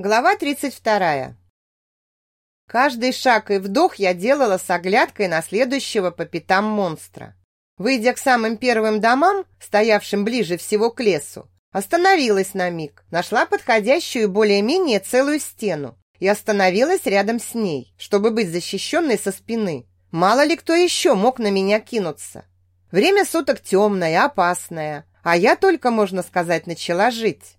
Глава 32. Каждый шаг и вдох я делала с оглядкой на следующего по пятам монстра. Выйдя к самым первым домам, стоявшим ближе всего к лесу, остановилась на миг, нашла подходящую более-менее целую стену и остановилась рядом с ней, чтобы быть защищенной со спины. Мало ли кто еще мог на меня кинуться. Время суток темное, опасное, а я только, можно сказать, начала жить.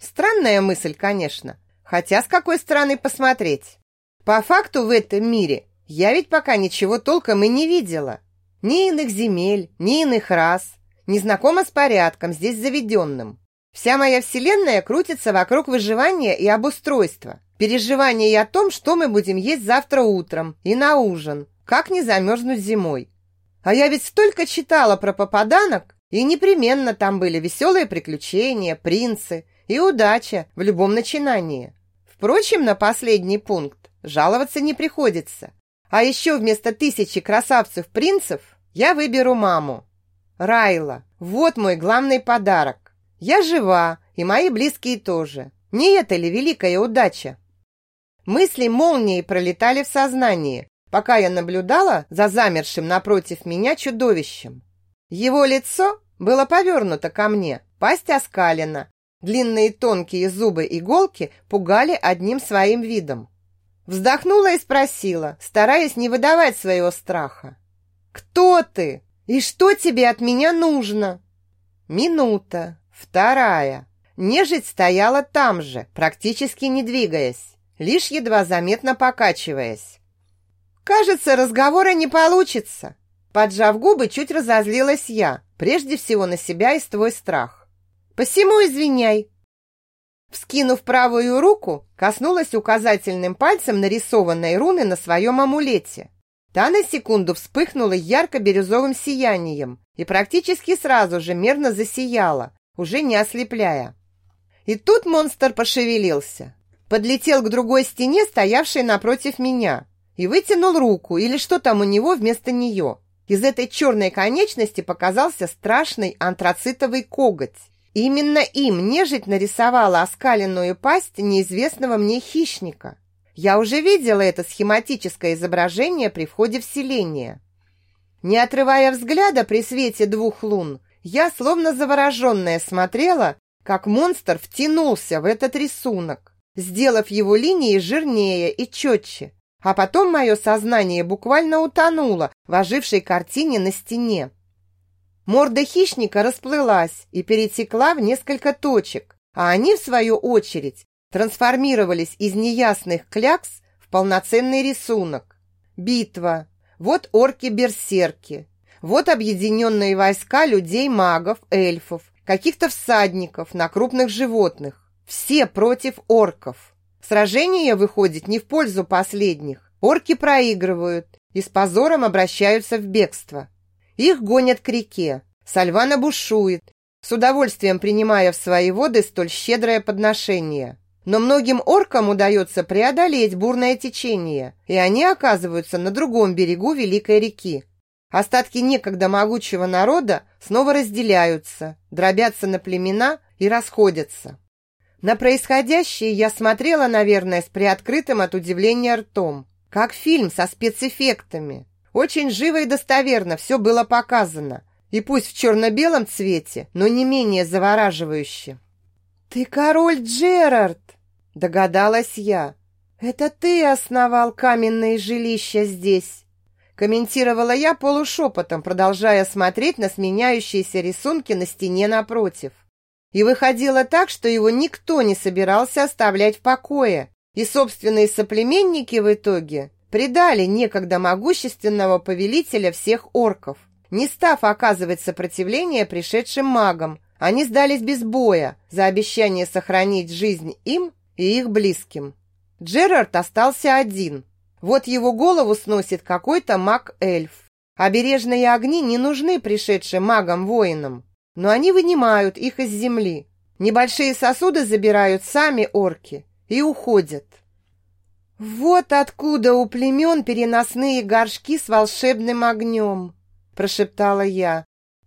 Странная мысль, конечно, Хотя с какой стороны посмотреть? По факту в этом мире я ведь пока ничего толком и не видела. Ни иных земель, ни иных рас. Не знакома с порядком, здесь заведенным. Вся моя вселенная крутится вокруг выживания и обустройства. Переживания о том, что мы будем есть завтра утром и на ужин. Как не замерзнуть зимой. А я ведь столько читала про попаданок, и непременно там были веселые приключения, принцы и удача в любом начинании. Впрочем, на последний пункт жаловаться не приходится. А еще вместо тысячи красавцев-принцев я выберу маму. Райла, вот мой главный подарок. Я жива, и мои близкие тоже. Не это ли великая удача? Мысли молнией пролетали в сознании, пока я наблюдала за замершим напротив меня чудовищем. Его лицо было повернуто ко мне, пасть оскалена, Длинные тонкие зубы иголки пугали одним своим видом. Вздохнула и спросила, стараясь не выдавать своего страха. «Кто ты? И что тебе от меня нужно?» Минута, вторая. Нежить стояла там же, практически не двигаясь, лишь едва заметно покачиваясь. «Кажется, разговора не получится». Поджав губы, чуть разозлилась я, прежде всего на себя и твой страх. Посему извиняй. Вскинув правую руку, коснулась указательным пальцем нарисованной руны на своем амулете. Та на секунду вспыхнула ярко-бирюзовым сиянием и практически сразу же мерно засияла, уже не ослепляя. И тут монстр пошевелился, подлетел к другой стене, стоявшей напротив меня, и вытянул руку или что там у него вместо нее. Из этой черной конечности показался страшный антрацитовый коготь. Именно им нежить нарисовала оскаленную пасть неизвестного мне хищника. Я уже видела это схематическое изображение при входе в селение. Не отрывая взгляда при свете двух лун, я, словно завороженная, смотрела, как монстр втянулся в этот рисунок, сделав его линии жирнее и четче, а потом мое сознание буквально утонуло в ожившей картине на стене. Морда хищника расплылась и перетекла в несколько точек, а они, в свою очередь, трансформировались из неясных клякс в полноценный рисунок. Битва. Вот орки-берсерки. Вот объединенные войска людей-магов, эльфов, каких-то всадников на крупных животных. Все против орков. Сражение выходит не в пользу последних. Орки проигрывают и с позором обращаются в бегство. Их гонят к реке. Сальвана бушует, с удовольствием принимая в свои воды столь щедрое подношение. Но многим оркам удается преодолеть бурное течение, и они оказываются на другом берегу Великой реки. Остатки некогда могучего народа снова разделяются, дробятся на племена и расходятся. На происходящее я смотрела, наверное, с приоткрытым от удивления ртом, как фильм со спецэффектами. Очень живо и достоверно все было показано. И пусть в черно-белом цвете, но не менее завораживающе. «Ты король Джерард!» – догадалась я. «Это ты основал каменные жилища здесь!» Комментировала я полушепотом, продолжая смотреть на сменяющиеся рисунки на стене напротив. И выходило так, что его никто не собирался оставлять в покое, и собственные соплеменники в итоге предали некогда могущественного повелителя всех орков. Не став оказывать сопротивление пришедшим магам, они сдались без боя за обещание сохранить жизнь им и их близким. Джерард остался один. Вот его голову сносит какой-то маг-эльф. Обережные огни не нужны пришедшим магам-воинам, но они вынимают их из земли. Небольшие сосуды забирают сами орки и уходят. «Вот откуда у племен переносные горшки с волшебным огнем!» прошептала я.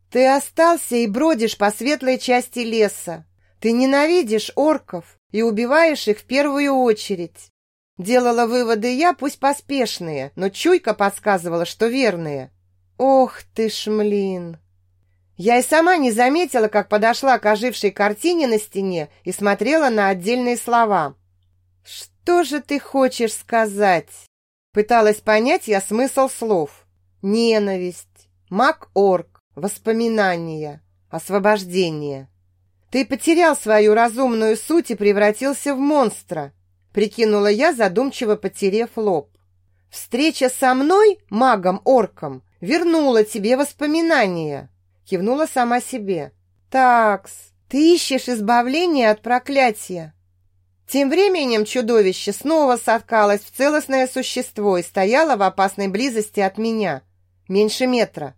«Ты остался и бродишь по светлой части леса. Ты ненавидишь орков и убиваешь их в первую очередь. Делала выводы я, пусть поспешные, но чуйка подсказывала, что верные. Ох ты шмлин! Я и сама не заметила, как подошла к ожившей картине на стене и смотрела на отдельные слова. «Что же ты хочешь сказать?» Пыталась понять я смысл слов. Ненависть, маг-орк, воспоминания, освобождение. Ты потерял свою разумную суть и превратился в монстра, прикинула я, задумчиво потерев лоб. Встреча со мной, магом-орком, вернула тебе воспоминания, кивнула сама себе. Такс, ты ищешь избавления от проклятия. Тем временем чудовище снова соткалось в целостное существо и стояло в опасной близости от меня, меньше метра.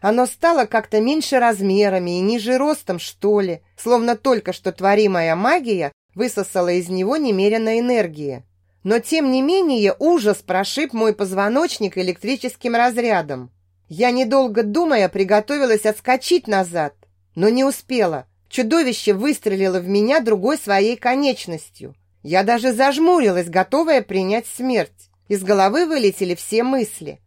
Оно стало как-то меньше размерами и ниже ростом, что ли, словно только что творимая магия высосала из него немерено энергии. Но тем не менее ужас прошиб мой позвоночник электрическим разрядом. Я, недолго думая, приготовилась отскочить назад, но не успела – Чудовище выстрелило в меня другой своей конечностью. Я даже зажмурилась, готовая принять смерть. Из головы вылетели все мысли.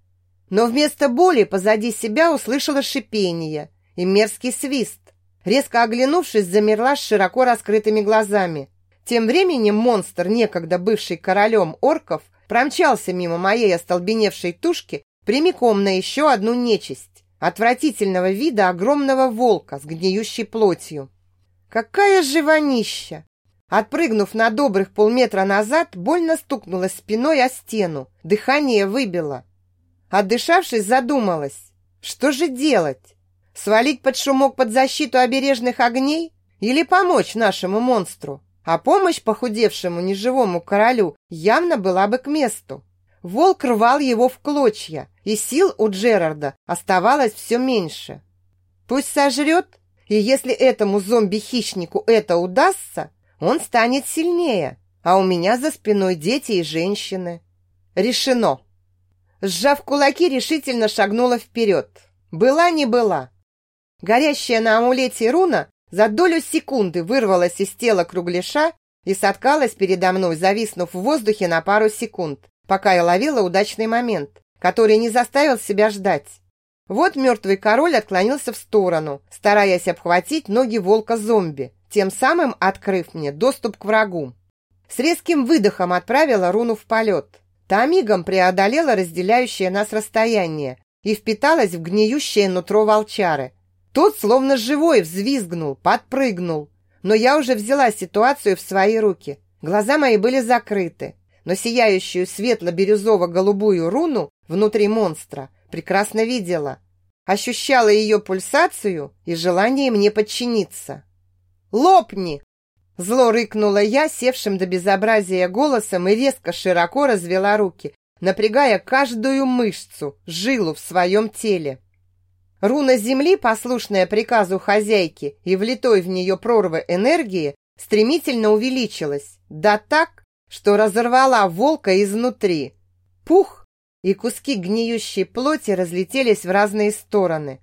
Но вместо боли позади себя услышала шипение и мерзкий свист. Резко оглянувшись, замерла с широко раскрытыми глазами. Тем временем монстр, некогда бывший королем орков, промчался мимо моей остолбеневшей тушки прямиком на еще одну нечисть. Отвратительного вида огромного волка с гниющей плотью. Какая живонища! Отпрыгнув на добрых полметра назад, больно стукнулась спиной о стену. Дыхание выбило. Отдышавшись, задумалась. Что же делать? Свалить под шумок под защиту обережных огней? Или помочь нашему монстру? А помощь похудевшему неживому королю явно была бы к месту. Волк рвал его в клочья, и сил у Джерарда оставалось все меньше. Пусть сожрет, и если этому зомби-хищнику это удастся, он станет сильнее, а у меня за спиной дети и женщины. Решено. Сжав кулаки, решительно шагнула вперед. Была не была. Горящая на амулете руна за долю секунды вырвалась из тела кругляша и соткалась передо мной, зависнув в воздухе на пару секунд, пока я ловила удачный момент, который не заставил себя ждать. Вот мертвый король отклонился в сторону, стараясь обхватить ноги волка-зомби, тем самым открыв мне доступ к врагу. С резким выдохом отправила руну в полет. Та мигом преодолела разделяющее нас расстояние и впиталась в гниющее нутро волчары. Тот, словно живой, взвизгнул, подпрыгнул. Но я уже взяла ситуацию в свои руки. Глаза мои были закрыты, но сияющую светло-бирюзово-голубую руну внутри монстра прекрасно видела. Ощущала ее пульсацию и желание мне подчиниться. «Лопни!» Зло рыкнула я, севшим до безобразия голосом, и резко широко развела руки, напрягая каждую мышцу, жилу в своем теле. Руна земли, послушная приказу хозяйки и влитой в нее прорвы энергии, стремительно увеличилась, да так, что разорвала волка изнутри. Пух! И куски гниющей плоти разлетелись в разные стороны.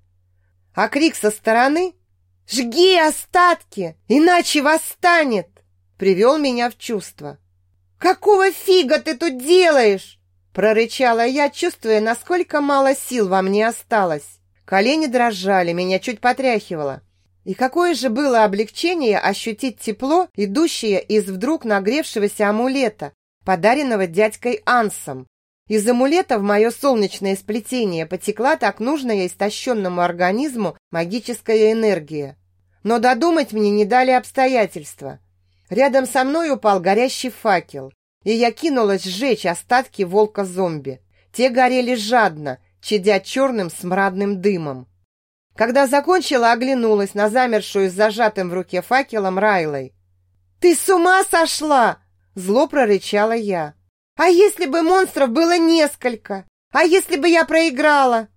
А крик со стороны «Жги остатки, иначе восстанет!» привел меня в чувство. «Какого фига ты тут делаешь?» прорычала я, чувствуя, насколько мало сил во мне осталось. Колени дрожали, меня чуть потряхивало. И какое же было облегчение ощутить тепло, идущее из вдруг нагревшегося амулета, подаренного дядькой Ансом. Из амулета в мое солнечное сплетение потекла так нужная истощенному организму магическая энергия. Но додумать мне не дали обстоятельства. Рядом со мной упал горящий факел, и я кинулась сжечь остатки волка-зомби. Те горели жадно, чадя черным смрадным дымом. Когда закончила, оглянулась на замершую с зажатым в руке факелом Райлой. «Ты с ума сошла!» Зло прорычала я. А если бы монстров было несколько? А если бы я проиграла?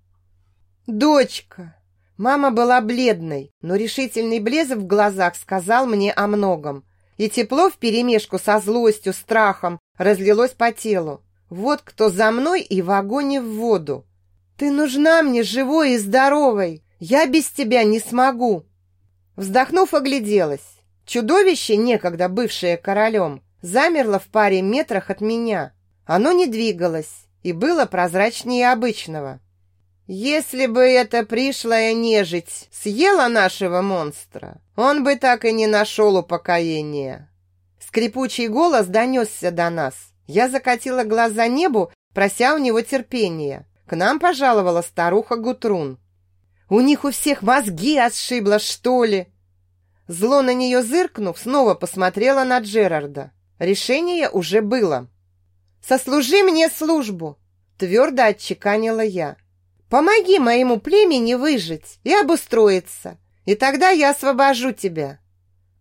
Дочка. Мама была бледной, но решительный блеск в глазах сказал мне о многом. И тепло вперемешку со злостью, страхом разлилось по телу. Вот кто за мной и в огонь и в воду. Ты нужна мне живой и здоровой. Я без тебя не смогу. Вздохнув, огляделась. Чудовище, некогда бывшее королем, замерло в паре метрах от меня. Оно не двигалось и было прозрачнее обычного. Если бы эта пришлая нежить съела нашего монстра, он бы так и не нашел упокоения. Скрипучий голос донесся до нас. Я закатила глаза небу, прося у него терпения. К нам пожаловала старуха Гутрун. «У них у всех мозги отшибло, что ли?» Зло на нее зыркнув, снова посмотрела на Джерарда. Решение уже было. «Сослужи мне службу!» Твердо отчеканила я. «Помоги моему племени выжить и обустроиться, и тогда я освобожу тебя».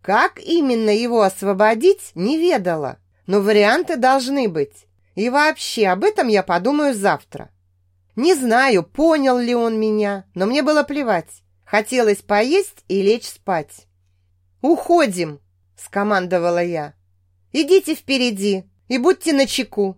Как именно его освободить, не ведала, но варианты должны быть. И вообще, об этом я подумаю завтра. Не знаю, понял ли он меня, но мне было плевать. Хотелось поесть и лечь спать. «Уходим!» – скомандовала я. «Идите впереди и будьте начеку.